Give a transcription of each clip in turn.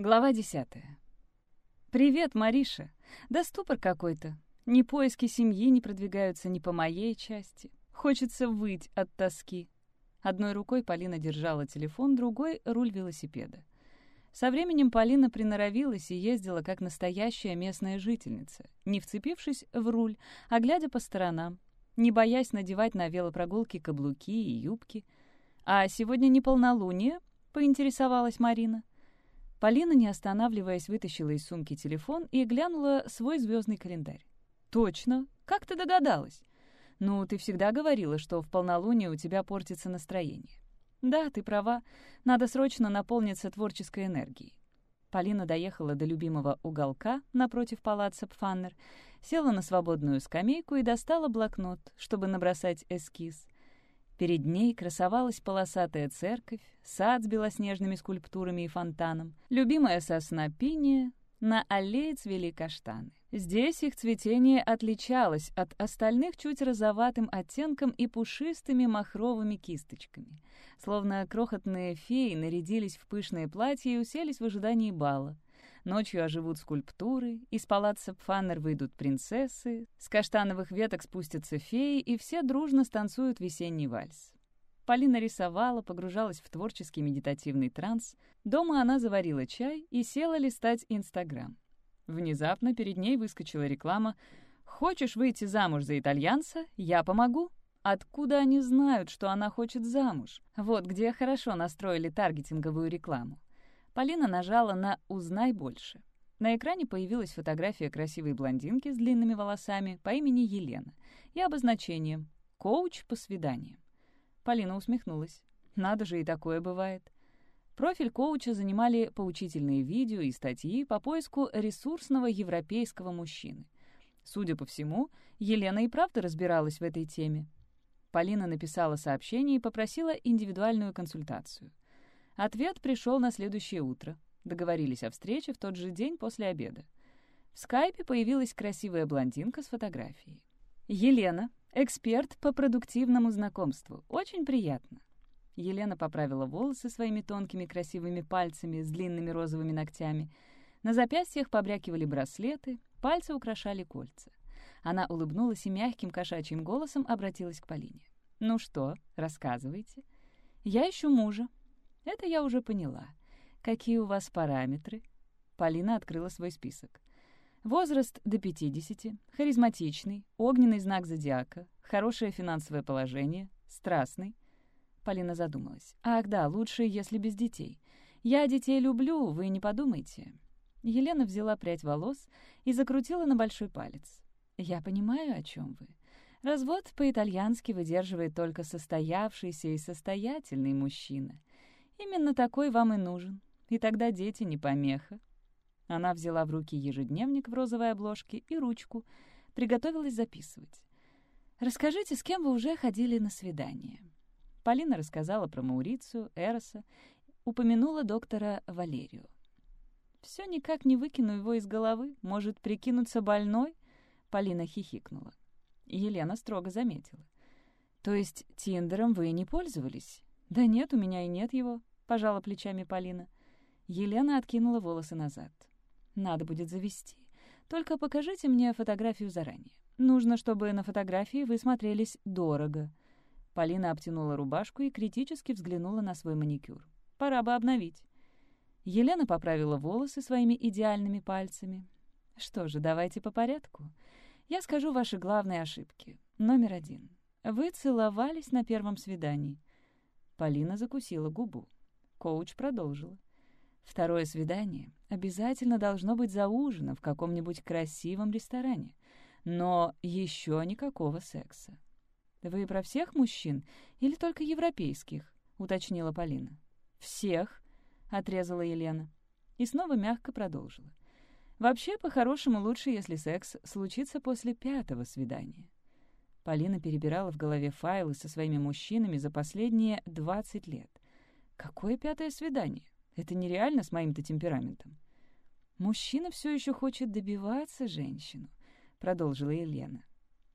Глава десятая. «Привет, Мариша. Да ступор какой-то. Ни поиски семьи не продвигаются ни по моей части. Хочется выть от тоски». Одной рукой Полина держала телефон, другой — руль велосипеда. Со временем Полина приноровилась и ездила как настоящая местная жительница, не вцепившись в руль, а глядя по сторонам, не боясь надевать на велопрогулки каблуки и юбки. «А сегодня не полнолуние?» — поинтересовалась Марина. Полина, не останавливаясь, вытащила из сумки телефон и глянула свой звездный календарь. «Точно? Как ты догадалась?» «Ну, ты всегда говорила, что в полнолуние у тебя портится настроение». «Да, ты права. Надо срочно наполниться творческой энергией». Полина доехала до любимого уголка напротив палаца Пфаннер, села на свободную скамейку и достала блокнот, чтобы набросать эскиз. Перед ней красовалась полосатая церковь, сад с белоснежными скульптурами и фонтаном, любимая сосна пиния, на аллее цвели каштаны. Здесь их цветение отличалось от остальных чуть розоватым оттенком и пушистыми махровыми кисточками. Словно крохотные феи нарядились в пышные платья и уселись в ожидании бала. Ночью оживут скульптуры, из палаца Пфаннер выйдут принцессы, с каштановых веток спустятся феи, и все дружно станцуют весенний вальс. Полина рисовала, погружалась в творческий медитативный транс. Дома она заварила чай и села листать Инстаграм. Внезапно перед ней выскочила реклама «Хочешь выйти замуж за итальянца? Я помогу». Откуда они знают, что она хочет замуж? Вот где хорошо настроили таргетинговую рекламу. Полина нажала на «Узнай больше». На экране появилась фотография красивой блондинки с длинными волосами по имени Елена и обозначением «Коуч по свиданиям». Полина усмехнулась. Надо же, и такое бывает. Профиль коуча занимали поучительные видео и статьи по поиску ресурсного европейского мужчины. Судя по всему, Елена и правда разбиралась в этой теме. Полина написала сообщение и попросила индивидуальную консультацию. Ответ пришел на следующее утро. Договорились о встрече в тот же день после обеда. В скайпе появилась красивая блондинка с фотографией. «Елена, эксперт по продуктивному знакомству. Очень приятно». Елена поправила волосы своими тонкими красивыми пальцами с длинными розовыми ногтями. На запястьях побрякивали браслеты, пальцы украшали кольца. Она улыбнулась и мягким кошачьим голосом обратилась к Полине. «Ну что, рассказывайте». «Я ищу мужа», это я уже поняла. Какие у вас параметры? Полина открыла свой список. Возраст до 50, харизматичный, огненный знак зодиака, хорошее финансовое положение, страстный. Полина задумалась. «Ах да, лучше, если без детей. Я детей люблю, вы не подумайте». Елена взяла прядь волос и закрутила на большой палец. «Я понимаю, о чем вы. Развод по-итальянски выдерживает только состоявшийся и состоятельный мужчина. Именно такой вам и нужен. И тогда дети не помеха. Она взяла в руки ежедневник в розовой обложке и ручку, приготовилась записывать. «Расскажите, с кем вы уже ходили на свидание?» Полина рассказала про Маурицию, Эроса, упомянула доктора Валерию. «Все никак не выкину его из головы. Может, прикинуться больной?» Полина хихикнула. Елена строго заметила. «То есть Тиндером вы не пользовались?» «Да нет, у меня и нет его пожала плечами Полина. Елена откинула волосы назад. «Надо будет завести. Только покажите мне фотографию заранее. Нужно, чтобы на фотографии вы смотрелись дорого». Полина обтянула рубашку и критически взглянула на свой маникюр. «Пора бы обновить». Елена поправила волосы своими идеальными пальцами. «Что же, давайте по порядку. Я скажу ваши главные ошибки. Номер один. Вы целовались на первом свидании». Полина закусила губу. Коуч продолжила. Второе свидание обязательно должно быть за ужином в каком-нибудь красивом ресторане. Но еще никакого секса. «Вы про всех мужчин или только европейских?» — уточнила Полина. «Всех», — отрезала Елена. И снова мягко продолжила. «Вообще, по-хорошему, лучше, если секс случится после пятого свидания». Полина перебирала в голове файлы со своими мужчинами за последние 20 лет. Какое пятое свидание? Это нереально с моим-то темпераментом. Мужчина все еще хочет добиваться женщину, продолжила Елена.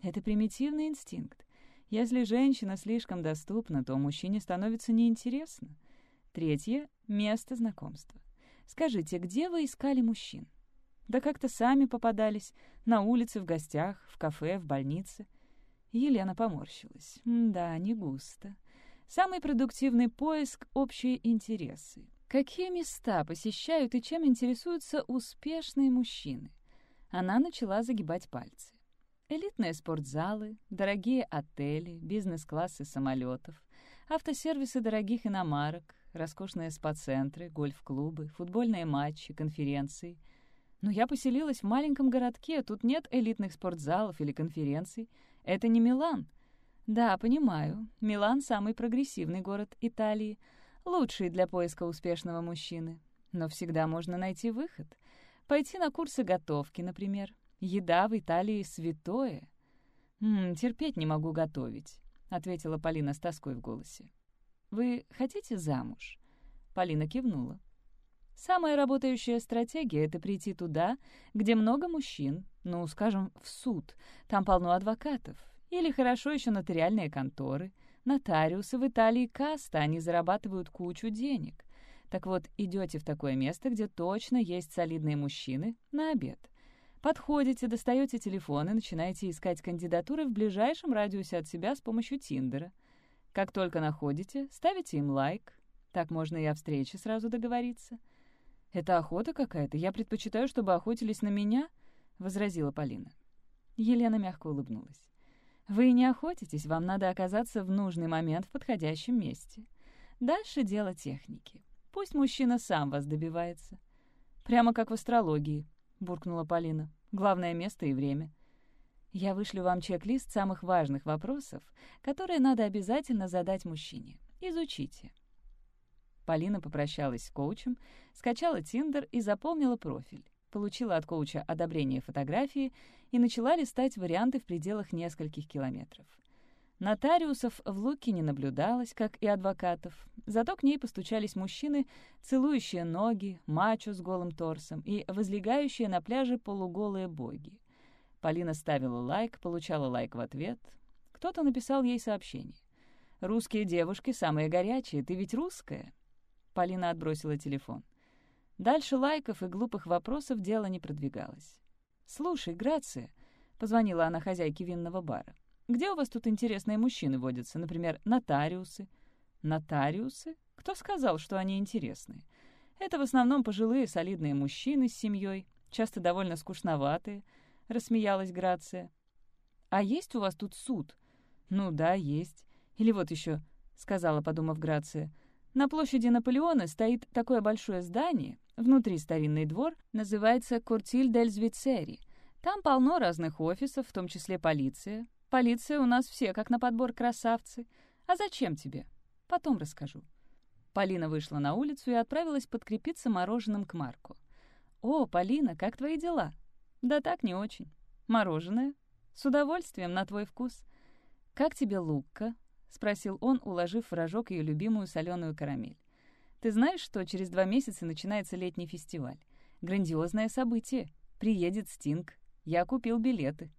Это примитивный инстинкт. Если женщина слишком доступна, то мужчине становится неинтересно. Третье — место знакомства. Скажите, где вы искали мужчин? Да как-то сами попадались. На улице, в гостях, в кафе, в больнице. Елена поморщилась. Да, не густо. Самый продуктивный поиск — общие интересы. Какие места посещают и чем интересуются успешные мужчины? Она начала загибать пальцы. Элитные спортзалы, дорогие отели, бизнес-классы самолетов, автосервисы дорогих иномарок, роскошные спа-центры, гольф-клубы, футбольные матчи, конференции. Но я поселилась в маленьком городке, тут нет элитных спортзалов или конференций. Это не Милан. Да, понимаю, Милан — самый прогрессивный город Италии — лучший для поиска успешного мужчины. Но всегда можно найти выход. Пойти на курсы готовки, например. Еда в Италии святое. «М -м, «Терпеть не могу готовить», — ответила Полина с тоской в голосе. «Вы хотите замуж?» Полина кивнула. «Самая работающая стратегия — это прийти туда, где много мужчин, ну, скажем, в суд, там полно адвокатов, или хорошо еще нотариальные конторы. Нотариусы в Италии каста, они зарабатывают кучу денег. Так вот, идете в такое место, где точно есть солидные мужчины, на обед. Подходите, достаете телефон и начинаете искать кандидатуры в ближайшем радиусе от себя с помощью Тиндера. Как только находите, ставите им лайк. Так можно и о встрече сразу договориться. «Это охота какая-то. Я предпочитаю, чтобы охотились на меня», — возразила Полина. Елена мягко улыбнулась. Вы не охотитесь, вам надо оказаться в нужный момент в подходящем месте. Дальше дело техники. Пусть мужчина сам вас добивается. Прямо как в астрологии, буркнула Полина. Главное место и время. Я вышлю вам чек-лист самых важных вопросов, которые надо обязательно задать мужчине. Изучите. Полина попрощалась с коучем, скачала Тиндер и заполнила профиль получила от коуча одобрение фотографии и начала листать варианты в пределах нескольких километров. Нотариусов в Луке не наблюдалось, как и адвокатов, зато к ней постучались мужчины, целующие ноги, мачо с голым торсом и возлегающие на пляже полуголые боги. Полина ставила лайк, получала лайк в ответ. Кто-то написал ей сообщение. «Русские девушки самые горячие, ты ведь русская?» Полина отбросила телефон. Дальше лайков и глупых вопросов дело не продвигалось. «Слушай, Грация», — позвонила она хозяйке винного бара, «где у вас тут интересные мужчины водятся, например, нотариусы?» «Нотариусы? Кто сказал, что они интересные? Это в основном пожилые солидные мужчины с семьей, часто довольно скучноватые», — рассмеялась Грация. «А есть у вас тут суд?» «Ну да, есть. Или вот еще», — сказала, подумав Грация, — «на площади Наполеона стоит такое большое здание, Внутри старинный двор называется Куртиль дель Звицери. Там полно разных офисов, в том числе полиция. Полиция у нас все как на подбор красавцы. А зачем тебе? Потом расскажу. Полина вышла на улицу и отправилась подкрепиться мороженым к Марку. «О, Полина, как твои дела?» «Да так, не очень. Мороженое? С удовольствием, на твой вкус. Как тебе лукка?» — спросил он, уложив в рожок ее любимую соленую карамель. Ты знаешь, что через два месяца начинается летний фестиваль? Грандиозное событие. Приедет Стинг. Я купил билеты.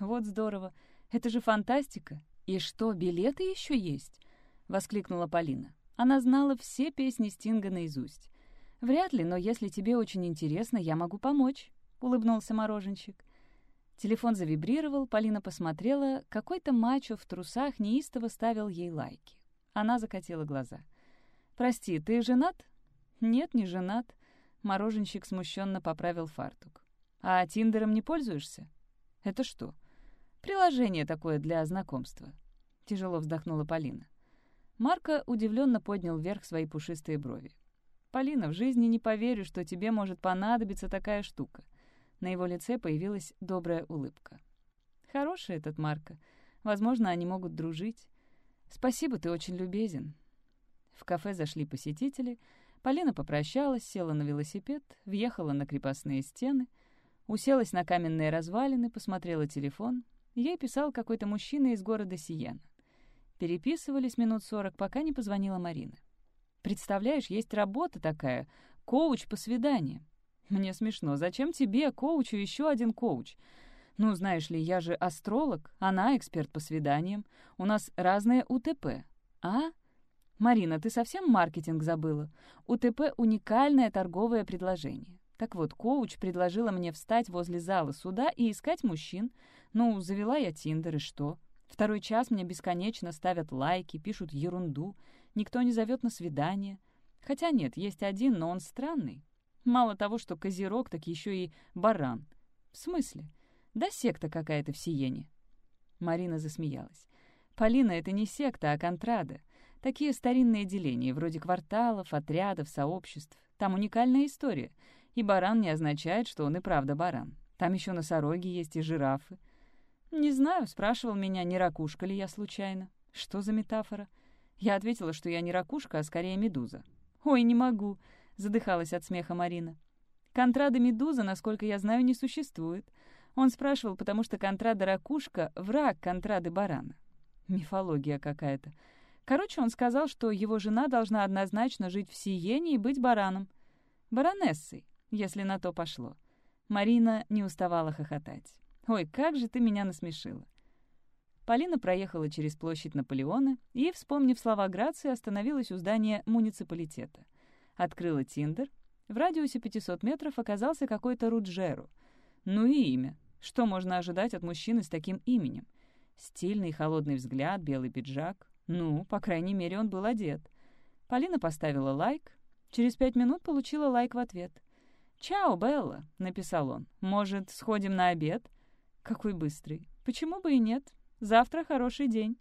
Вот здорово. Это же фантастика. И что, билеты еще есть? Воскликнула Полина. Она знала все песни Стинга наизусть. «Вряд ли, но если тебе очень интересно, я могу помочь», — улыбнулся мороженщик. Телефон завибрировал, Полина посмотрела, какой-то мачо в трусах неистово ставил ей лайки. Она закатила глаза. «Прости, ты женат?» «Нет, не женат». Мороженщик смущенно поправил фартук. «А Тиндером не пользуешься?» «Это что?» «Приложение такое для знакомства». Тяжело вздохнула Полина. Марко удивленно поднял вверх свои пушистые брови. «Полина, в жизни не поверю, что тебе может понадобиться такая штука». На его лице появилась добрая улыбка. «Хороший этот Марко. Возможно, они могут дружить. Спасибо, ты очень любезен. В кафе зашли посетители. Полина попрощалась, села на велосипед, въехала на крепостные стены, уселась на каменные развалины, посмотрела телефон. Ей писал какой-то мужчина из города Сиена. Переписывались минут сорок, пока не позвонила Марина. «Представляешь, есть работа такая — коуч по свиданиям. Мне смешно. Зачем тебе, коучу, еще один коуч? Ну, знаешь ли, я же астролог, она эксперт по свиданиям. У нас разные УТП. А? «Марина, ты совсем маркетинг забыла? УТП — уникальное торговое предложение. Так вот, коуч предложила мне встать возле зала суда и искать мужчин. Ну, завела я Тиндер, и что? Второй час мне бесконечно ставят лайки, пишут ерунду. Никто не зовет на свидание. Хотя нет, есть один, но он странный. Мало того, что козерог, так еще и баран. В смысле? Да секта какая-то в Сиене. Марина засмеялась. «Полина, это не секта, а контрада. Такие старинные деления, вроде кварталов, отрядов, сообществ. Там уникальная история. И баран не означает, что он и правда баран. Там еще носороги есть и жирафы. Не знаю, спрашивал меня, не ракушка ли я случайно. Что за метафора? Я ответила, что я не ракушка, а скорее медуза. «Ой, не могу», — задыхалась от смеха Марина. «Контрада медуза, насколько я знаю, не существует. Он спрашивал, потому что контрада ракушка — враг контрады барана. Мифология какая-то. Короче, он сказал, что его жена должна однозначно жить в Сиене и быть бараном. Баронессой, если на то пошло. Марина не уставала хохотать. «Ой, как же ты меня насмешила!» Полина проехала через площадь Наполеона и, вспомнив слова Грации, остановилась у здания муниципалитета. Открыла Тиндер. В радиусе 500 метров оказался какой-то Руджеру. Ну и имя. Что можно ожидать от мужчины с таким именем? Стильный холодный взгляд, белый пиджак. Ну, по крайней мере, он был одет. Полина поставила лайк. Через пять минут получила лайк в ответ. «Чао, Белла», — написал он. «Может, сходим на обед?» «Какой быстрый. Почему бы и нет? Завтра хороший день».